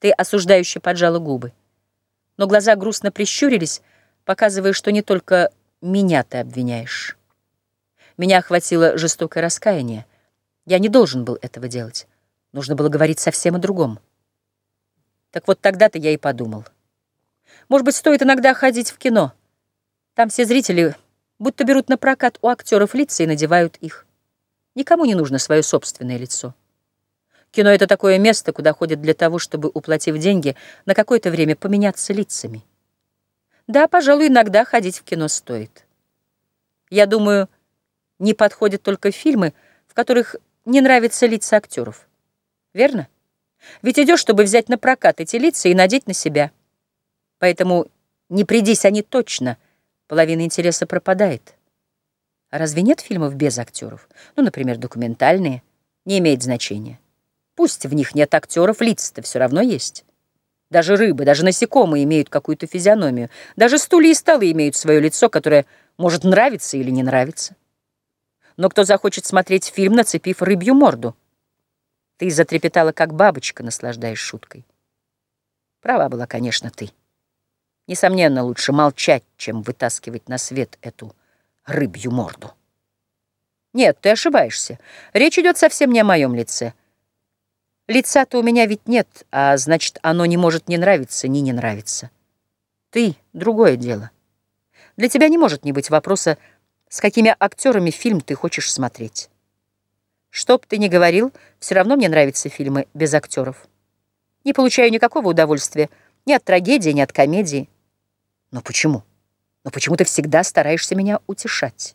Ты осуждающе поджала губы. Но глаза грустно прищурились, показывая, что не только меня ты обвиняешь. Меня охватило жестокое раскаяние. Я не должен был этого делать. Нужно было говорить совсем о другом. Так вот тогда-то я и подумал. Может быть, стоит иногда ходить в кино. Там все зрители будто берут на прокат у актеров лица и надевают их. Никому не нужно свое собственное лицо. Кино — это такое место, куда ходят для того, чтобы, уплатив деньги, на какое-то время поменяться лицами. Да, пожалуй, иногда ходить в кино стоит. Я думаю, не подходят только фильмы, в которых не нравятся лица актеров. Верно? Ведь идешь, чтобы взять на прокат эти лица и надеть на себя. Поэтому не придись они точно, половина интереса пропадает. А разве нет фильмов без актеров? Ну, например, документальные. Не имеет значения. Пусть в них нет актеров, лица-то все равно есть. Даже рыбы, даже насекомые имеют какую-то физиономию. Даже стулья и столы имеют свое лицо, которое может нравиться или не нравиться. Но кто захочет смотреть фильм, нацепив рыбью морду? Ты затрепетала, как бабочка, наслаждаясь шуткой. Права была, конечно, ты. Несомненно, лучше молчать, чем вытаскивать на свет эту рыбью морду. Нет, ты ошибаешься. Речь идет совсем не о моем лице. Лица-то у меня ведь нет, а значит, оно не может не нравиться, ни не нравиться. Ты — другое дело. Для тебя не может не быть вопроса, с какими актерами фильм ты хочешь смотреть. Что б ты ни говорил, все равно мне нравятся фильмы без актеров. Не получаю никакого удовольствия ни от трагедии, ни от комедии. Но почему? Но почему ты всегда стараешься меня утешать?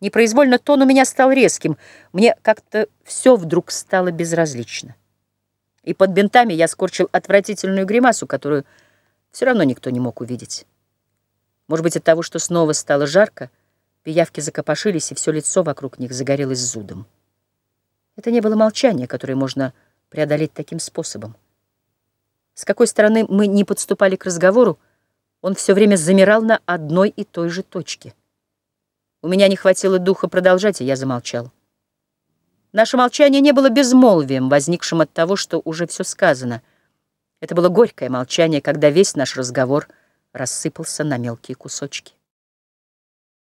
Непроизвольно тон у меня стал резким. Мне как-то все вдруг стало безразлично. И под бинтами я скорчил отвратительную гримасу, которую все равно никто не мог увидеть. Может быть, от того, что снова стало жарко, пиявки закопошились, и все лицо вокруг них загорелось зудом. Это не было молчание, которое можно преодолеть таким способом. С какой стороны мы не подступали к разговору, он все время замирал на одной и той же точке. У меня не хватило духа продолжать, и я замолчал. Наше молчание не было безмолвием, возникшим от того, что уже все сказано. Это было горькое молчание, когда весь наш разговор рассыпался на мелкие кусочки.